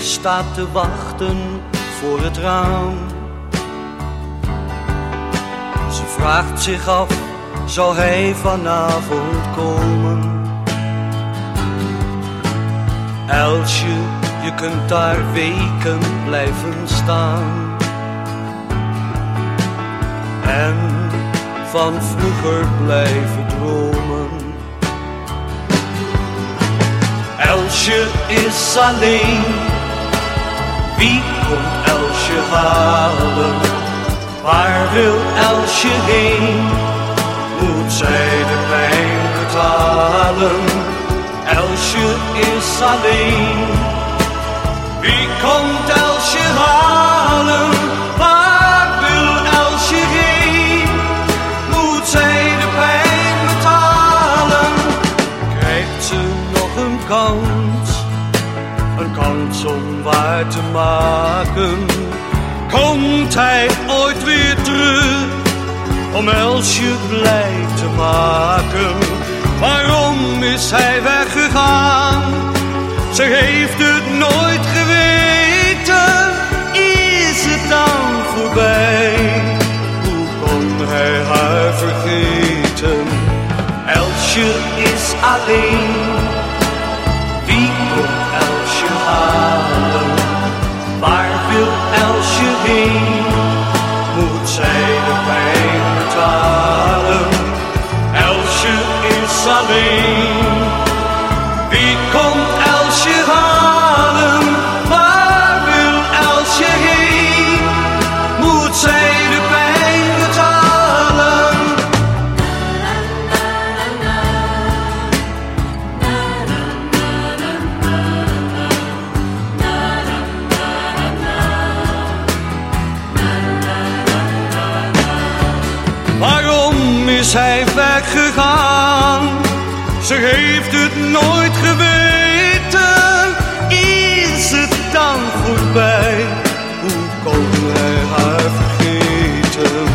staat te wachten voor het raam. Ze vraagt zich af, zal hij vanavond komen? Elsje, je kunt daar weken blijven staan. En van vroeger blijven dromen. Elsje is alleen, wie komt Elsje halen? Waar wil Elsje heen? Moet zij de pijn betalen? Elsje is alleen, wie komt kans om waar te maken? Komt hij ooit weer terug om Elsje blij te maken? Waarom is hij weggegaan? Ze heeft het nooit geweten. Is het dan voorbij? Hoe kon hij haar vergeten? Elsje is alleen. Hij weggegaan? Ze heeft het nooit geweten. Is het dan voorbij? Hoe kon hij haar vergeten?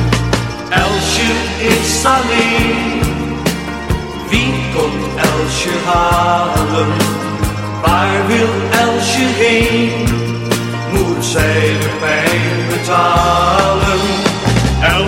Elsje is alleen. Wie komt Elsje halen? Waar wil Elsje heen? Moet zij de pijn betalen?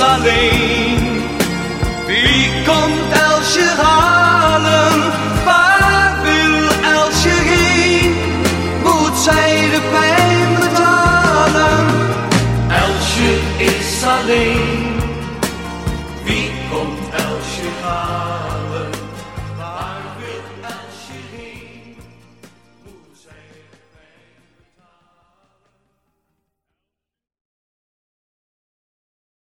alleen. Wie komt Elsje halen? Waar wil Elsje heen? Moet zij de pijn betalen? Elsje is alleen.